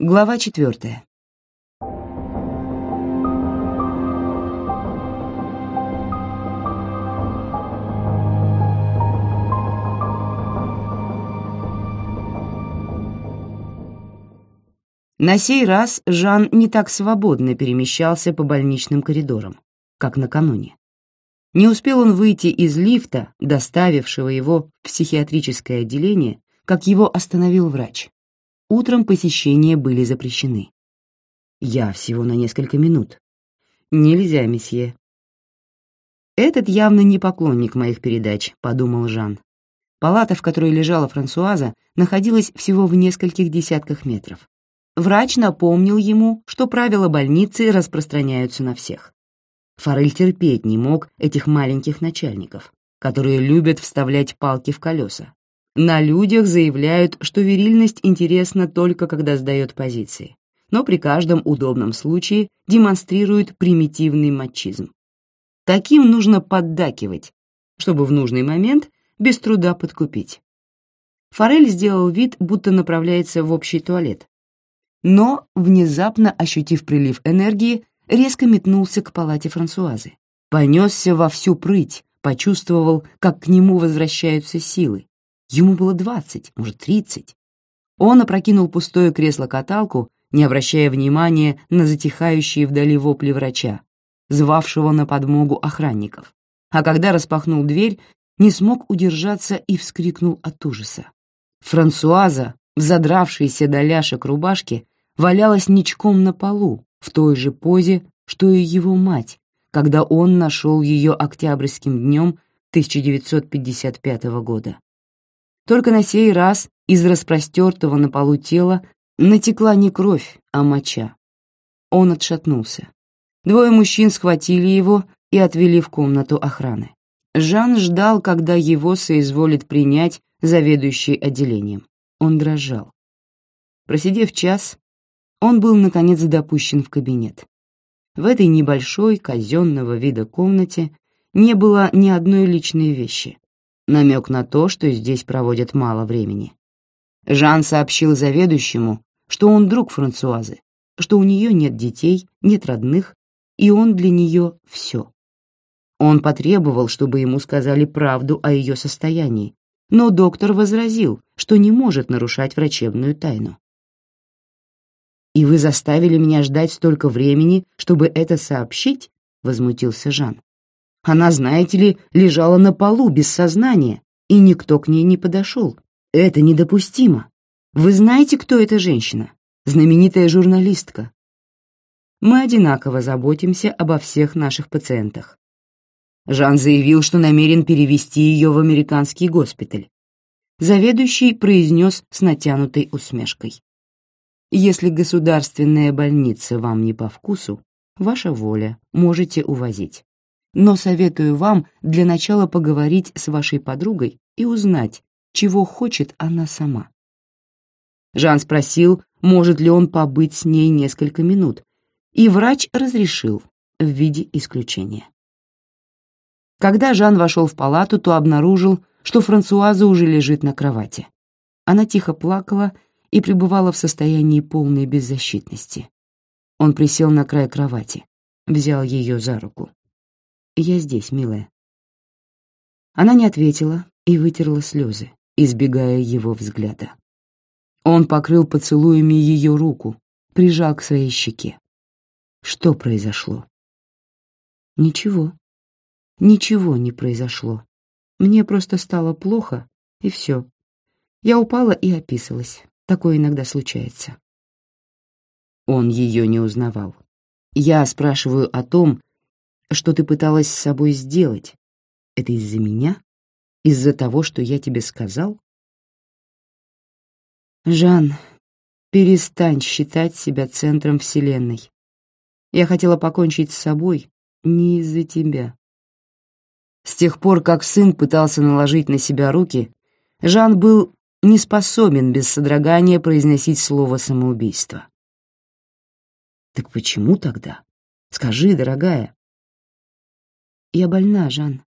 Глава четвертая. На сей раз Жан не так свободно перемещался по больничным коридорам, как накануне. Не успел он выйти из лифта, доставившего его в психиатрическое отделение, как его остановил врач. Утром посещения были запрещены. Я всего на несколько минут. Нельзя, месье. Этот явно не поклонник моих передач, подумал Жан. Палата, в которой лежала Франсуаза, находилась всего в нескольких десятках метров. Врач напомнил ему, что правила больницы распространяются на всех. Форель терпеть не мог этих маленьких начальников, которые любят вставлять палки в колеса. На людях заявляют, что верильность интересна только когда сдает позиции, но при каждом удобном случае демонстрируют примитивный мачизм. Таким нужно поддакивать, чтобы в нужный момент без труда подкупить. Форель сделал вид, будто направляется в общий туалет, но, внезапно ощутив прилив энергии, резко метнулся к палате Франсуазы. Понесся во всю прыть, почувствовал, как к нему возвращаются силы. Ему было двадцать, может, тридцать. Он опрокинул пустое кресло-каталку, не обращая внимания на затихающие вдали вопли врача, звавшего на подмогу охранников. А когда распахнул дверь, не смог удержаться и вскрикнул от ужаса. Франсуаза, взадравшаяся до ляшек рубашки, валялась ничком на полу, в той же позе, что и его мать, когда он нашел ее октябрьским днем 1955 года. Только на сей раз из распростертого на полу тела натекла не кровь, а моча. Он отшатнулся. Двое мужчин схватили его и отвели в комнату охраны. Жан ждал, когда его соизволит принять заведующий отделением. Он дрожал. Просидев час, он был, наконец, допущен в кабинет. В этой небольшой, казенного вида комнате не было ни одной личной вещи. Намек на то, что здесь проводят мало времени. Жан сообщил заведующему, что он друг Франсуазы, что у нее нет детей, нет родных, и он для нее все. Он потребовал, чтобы ему сказали правду о ее состоянии, но доктор возразил, что не может нарушать врачебную тайну. «И вы заставили меня ждать столько времени, чтобы это сообщить?» — возмутился Жан. «Она, знаете ли, лежала на полу без сознания, и никто к ней не подошел. Это недопустимо. Вы знаете, кто эта женщина? Знаменитая журналистка. Мы одинаково заботимся обо всех наших пациентах. Жан заявил, что намерен перевести ее в американский госпиталь. Заведующий произнес с натянутой усмешкой. Если государственная больница вам не по вкусу, ваша воля, можете увозить. Но советую вам для начала поговорить с вашей подругой и узнать, чего хочет она сама. Жан спросил, может ли он побыть с ней несколько минут, и врач разрешил в виде исключения. Когда Жан вошел в палату, то обнаружил, что Франсуаза уже лежит на кровати. Она тихо плакала и пребывала в состоянии полной беззащитности. Он присел на край кровати, взял ее за руку. «Я здесь, милая». Она не ответила и вытерла слезы, избегая его взгляда. Он покрыл поцелуями ее руку, прижал к своей щеке. Что произошло? Ничего. Ничего не произошло. Мне просто стало плохо, и все. Я упала и описалась. Такое иногда случается. Он ее не узнавал. Я спрашиваю о том, что ты пыталась с собой сделать. Это из-за меня? Из-за того, что я тебе сказал? Жан, перестань считать себя центром Вселенной. Я хотела покончить с собой не из-за тебя. С тех пор, как сын пытался наложить на себя руки, Жан был не способен без содрогания произносить слово самоубийство. Так почему тогда? Скажи, дорогая. Я больна, Жан.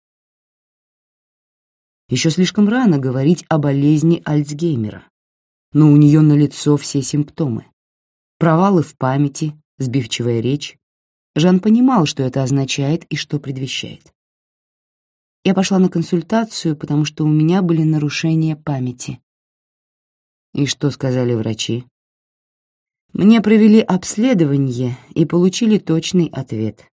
Еще слишком рано говорить о болезни Альцгеймера, но у нее на лицо все симптомы. провалы в памяти, сбивчивая речь. Жан понимал, что это означает и что предвещает. Я пошла на консультацию, потому что у меня были нарушения памяти. И что сказали врачи? Мне провели обследование и получили точный ответ.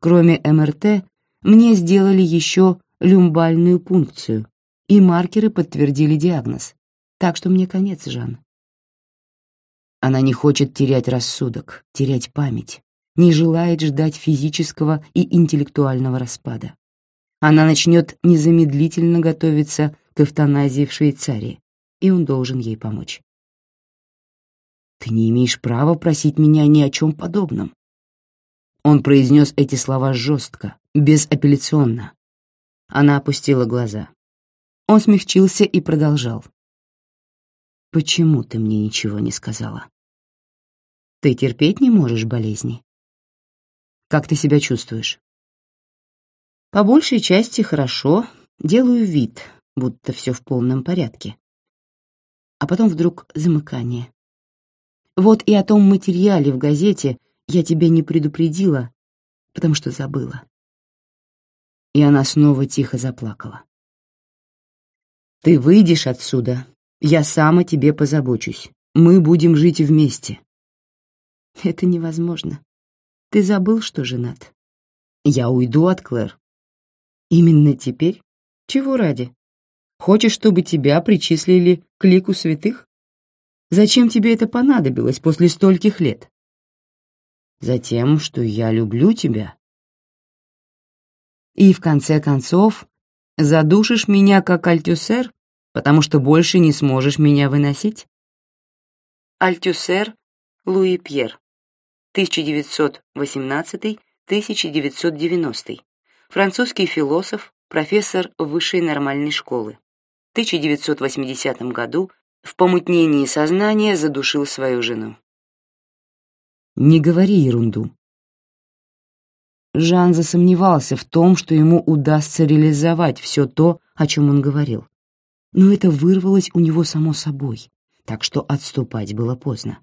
Кроме МРТ, мне сделали еще люмбальную пункцию, и маркеры подтвердили диагноз. Так что мне конец, Жан. Она не хочет терять рассудок, терять память, не желает ждать физического и интеллектуального распада. Она начнет незамедлительно готовиться к эвтаназии в Швейцарии, и он должен ей помочь. Ты не имеешь права просить меня ни о чем подобном. Он произнес эти слова жестко, безапелляционно. Она опустила глаза. Он смягчился и продолжал. «Почему ты мне ничего не сказала? Ты терпеть не можешь болезни? Как ты себя чувствуешь?» «По большей части хорошо, делаю вид, будто все в полном порядке. А потом вдруг замыкание. Вот и о том материале в газете я тебя не предупредила, потому что забыла. И она снова тихо заплакала. Ты выйдешь отсюда, я сам о тебе позабочусь. Мы будем жить вместе. Это невозможно. Ты забыл, что женат. Я уйду от Клэр. Именно теперь? Чего ради? Хочешь, чтобы тебя причислили к лику святых? Зачем тебе это понадобилось после стольких лет? Затем, что я люблю тебя. И в конце концов, задушишь меня как альтюсер, потому что больше не сможешь меня выносить? Альтюсер Луи Пьер, 1918-1990, французский философ, профессор высшей нормальной школы. В 1980 году в помутнении сознания задушил свою жену. «Не говори ерунду». Жан засомневался в том, что ему удастся реализовать все то, о чем он говорил. Но это вырвалось у него само собой, так что отступать было поздно.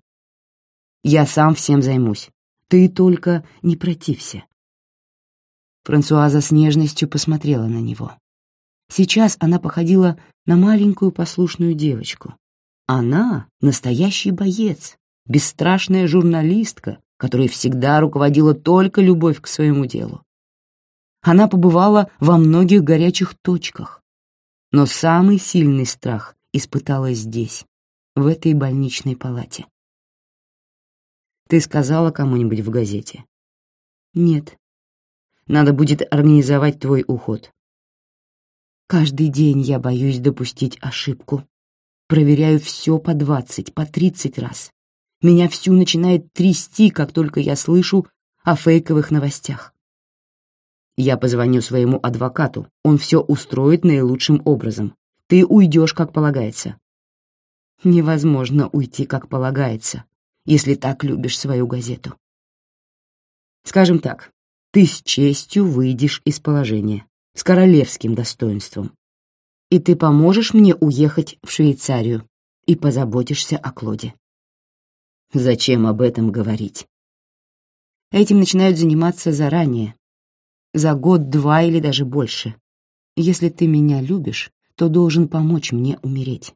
«Я сам всем займусь. Ты только не протився». Франсуаза с нежностью посмотрела на него. Сейчас она походила на маленькую послушную девочку, она — настоящий боец, бесстрашная журналистка, которой всегда руководила только любовь к своему делу. Она побывала во многих горячих точках, но самый сильный страх испытала здесь, в этой больничной палате. Ты сказала кому-нибудь в газете? Нет. Надо будет организовать твой уход. Каждый день я боюсь допустить ошибку, Проверяю все по двадцать, по тридцать раз. Меня всю начинает трясти, как только я слышу о фейковых новостях. Я позвоню своему адвокату, он все устроит наилучшим образом. Ты уйдешь, как полагается. Невозможно уйти, как полагается, если так любишь свою газету. Скажем так, ты с честью выйдешь из положения, с королевским достоинством и ты поможешь мне уехать в Швейцарию и позаботишься о Клоде. Зачем об этом говорить? Этим начинают заниматься заранее, за год-два или даже больше. Если ты меня любишь, то должен помочь мне умереть.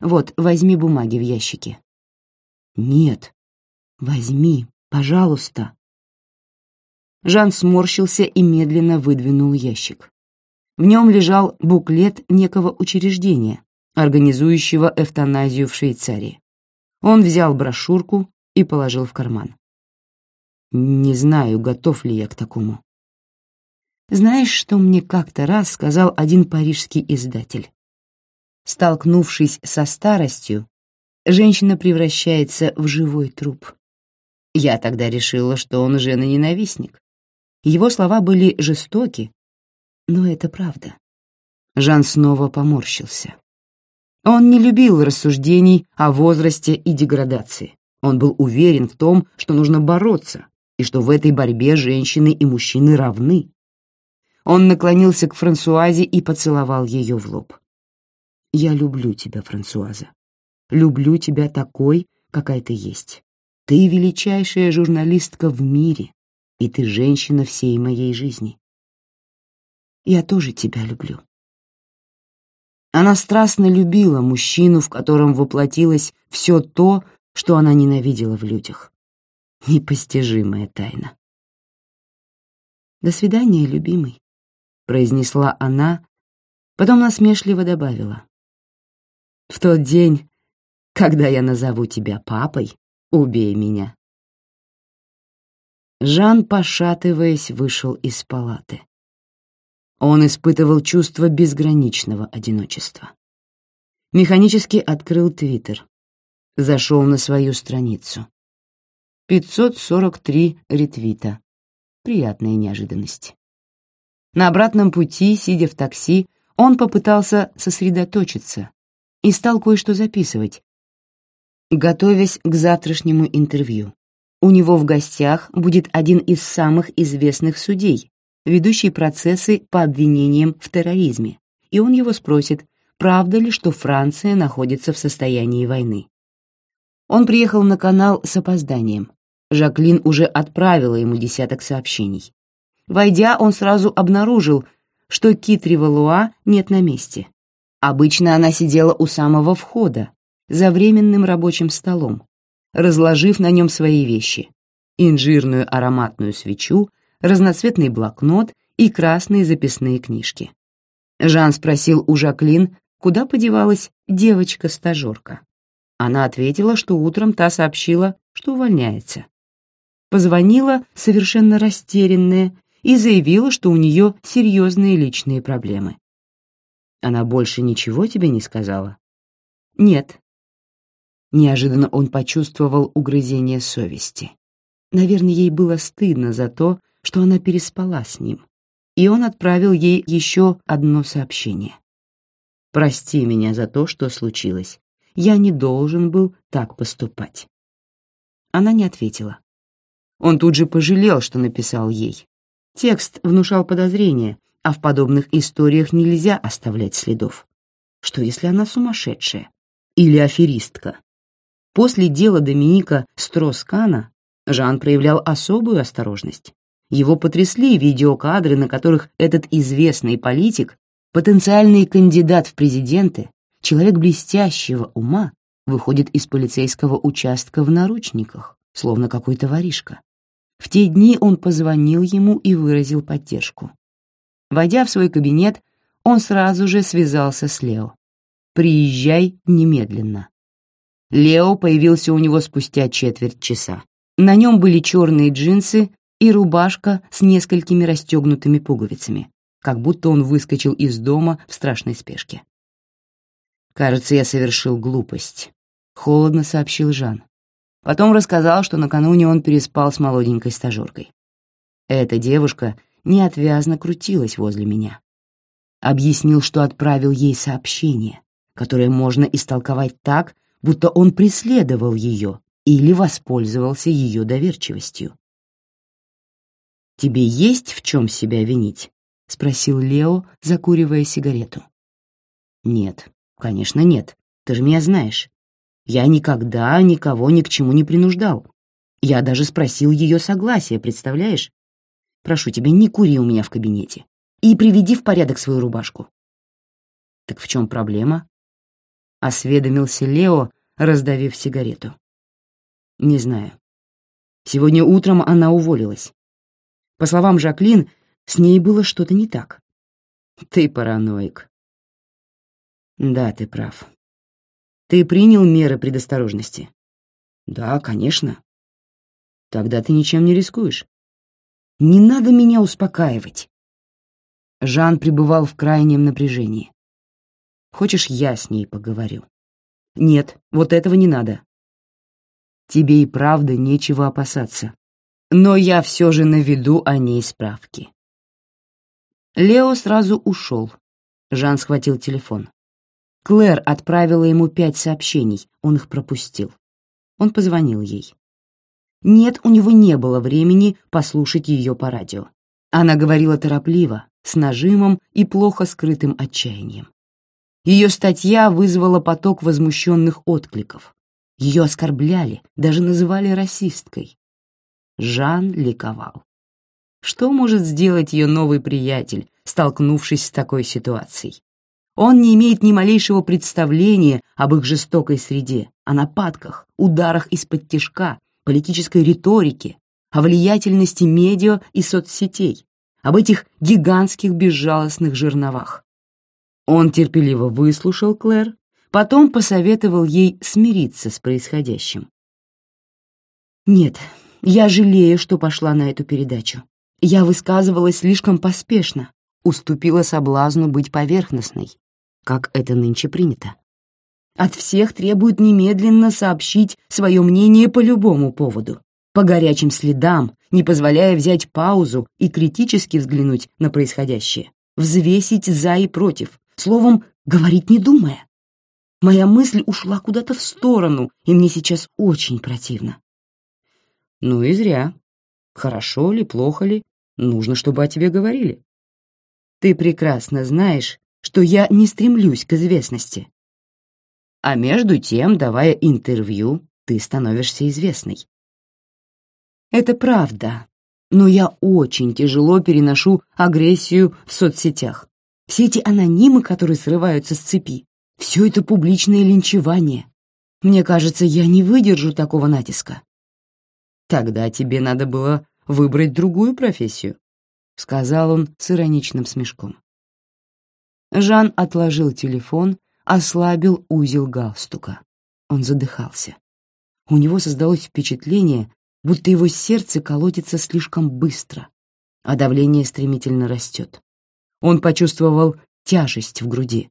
Вот, возьми бумаги в ящике. Нет, возьми, пожалуйста. Жан сморщился и медленно выдвинул ящик. В нем лежал буклет некого учреждения, организующего эвтаназию в Швейцарии. Он взял брошюрку и положил в карман. Не знаю, готов ли я к такому. Знаешь, что мне как-то раз сказал один парижский издатель? Столкнувшись со старостью, женщина превращается в живой труп. Я тогда решила, что он жена-ненавистник. Его слова были жестоки, но это правда. Жан снова поморщился. Он не любил рассуждений о возрасте и деградации. Он был уверен в том, что нужно бороться, и что в этой борьбе женщины и мужчины равны. Он наклонился к Франсуазе и поцеловал ее в лоб. «Я люблю тебя, Франсуаза. Люблю тебя такой, какая ты есть. Ты величайшая журналистка в мире, и ты женщина всей моей жизни. Я тоже тебя люблю. Она страстно любила мужчину, в котором воплотилось все то, что она ненавидела в людях. Непостижимая тайна. «До свидания, любимый», — произнесла она, потом насмешливо добавила. «В тот день, когда я назову тебя папой, убей меня». Жан, пошатываясь, вышел из палаты. Он испытывал чувство безграничного одиночества. Механически открыл Твиттер. Зашел на свою страницу. 543 ретвита. Приятная неожиданность. На обратном пути, сидя в такси, он попытался сосредоточиться и стал кое-что записывать, готовясь к завтрашнему интервью. У него в гостях будет один из самых известных судей, ведущий процессы по обвинениям в терроризме, и он его спросит, правда ли, что Франция находится в состоянии войны. Он приехал на канал с опозданием. Жаклин уже отправила ему десяток сообщений. Войдя, он сразу обнаружил, что Китри Валуа нет на месте. Обычно она сидела у самого входа, за временным рабочим столом, разложив на нем свои вещи — инжирную ароматную свечу, разноцветный блокнот и красные записные книжки. Жан спросил у Жаклин, куда подевалась девочка-стажерка. Она ответила, что утром та сообщила, что увольняется. Позвонила совершенно растерянная и заявила, что у нее серьезные личные проблемы. Она больше ничего тебе не сказала? Нет. Неожиданно он почувствовал угрызение совести. Наверное, ей было стыдно за то, что она переспала с ним, и он отправил ей еще одно сообщение. «Прости меня за то, что случилось. Я не должен был так поступать». Она не ответила. Он тут же пожалел, что написал ей. Текст внушал подозрения, а в подобных историях нельзя оставлять следов. Что если она сумасшедшая? Или аферистка? После дела Доминика Строскана Жан проявлял особую осторожность. Его потрясли видеокадры, на которых этот известный политик, потенциальный кандидат в президенты, человек блестящего ума, выходит из полицейского участка в наручниках, словно какой-то воришка. В те дни он позвонил ему и выразил поддержку. Войдя в свой кабинет, он сразу же связался с Лео. «Приезжай немедленно». Лео появился у него спустя четверть часа. На нем были черные джинсы и рубашка с несколькими расстегнутыми пуговицами, как будто он выскочил из дома в страшной спешке. «Кажется, я совершил глупость», — холодно сообщил Жан. Потом рассказал, что накануне он переспал с молоденькой стажеркой. Эта девушка неотвязно крутилась возле меня. Объяснил, что отправил ей сообщение, которое можно истолковать так, будто он преследовал ее или воспользовался ее доверчивостью. «Тебе есть в чем себя винить?» — спросил Лео, закуривая сигарету. «Нет, конечно нет. Ты же меня знаешь. Я никогда никого ни к чему не принуждал. Я даже спросил ее согласия, представляешь? Прошу тебя, не кури у меня в кабинете. И приведи в порядок свою рубашку». «Так в чем проблема?» — осведомился Лео, раздавив сигарету. «Не знаю. Сегодня утром она уволилась. По словам Жаклин, с ней было что-то не так. Ты параноик. Да, ты прав. Ты принял меры предосторожности? Да, конечно. Тогда ты ничем не рискуешь. Не надо меня успокаивать. Жан пребывал в крайнем напряжении. Хочешь, я с ней поговорю? Нет, вот этого не надо. Тебе и правда нечего опасаться но я все же наведу о ней справки. Лео сразу ушел. Жан схватил телефон. Клэр отправила ему пять сообщений, он их пропустил. Он позвонил ей. Нет, у него не было времени послушать ее по радио. Она говорила торопливо, с нажимом и плохо скрытым отчаянием. Ее статья вызвала поток возмущенных откликов. Ее оскорбляли, даже называли расисткой. Жан ликовал. Что может сделать ее новый приятель, столкнувшись с такой ситуацией? Он не имеет ни малейшего представления об их жестокой среде, о нападках, ударах из-под тишка, политической риторике, о влиятельности медиа и соцсетей, об этих гигантских безжалостных жерновах. Он терпеливо выслушал Клэр, потом посоветовал ей смириться с происходящим. «Нет, я жалею, что пошла на эту передачу. Я высказывалась слишком поспешно, уступила соблазну быть поверхностной, как это нынче принято. От всех требуют немедленно сообщить свое мнение по любому поводу, по горячим следам, не позволяя взять паузу и критически взглянуть на происходящее, взвесить за и против, словом, говорить не думая. Моя мысль ушла куда-то в сторону, и мне сейчас очень противно. Ну и зря. Хорошо ли, плохо ли, нужно, чтобы о тебе говорили. Ты прекрасно знаешь, что я не стремлюсь к известности. А между тем, давая интервью, ты становишься известной. Это правда, но я очень тяжело переношу агрессию в соцсетях. Все эти анонимы, которые срываются с цепи, все это публичное линчевание. Мне кажется, я не выдержу такого натиска. Тогда тебе надо было выбрать другую профессию, сказал он с ироничным смешком. Жан отложил телефон, ослабил узел галстука. Он задыхался. У него создалось впечатление, будто его сердце колотится слишком быстро, а давление стремительно растет. Он почувствовал тяжесть в груди,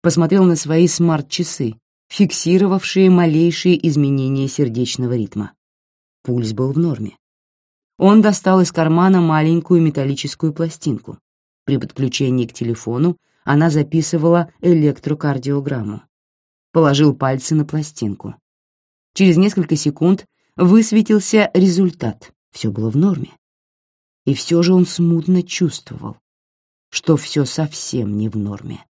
посмотрел на свои смарт-часы, фиксировавшие малейшие изменения сердечного ритма. Пульс был в норме. Он достал из кармана маленькую металлическую пластинку. При подключении к телефону она записывала электрокардиограмму. Положил пальцы на пластинку. Через несколько секунд высветился результат. Все было в норме. И все же он смутно чувствовал, что все совсем не в норме.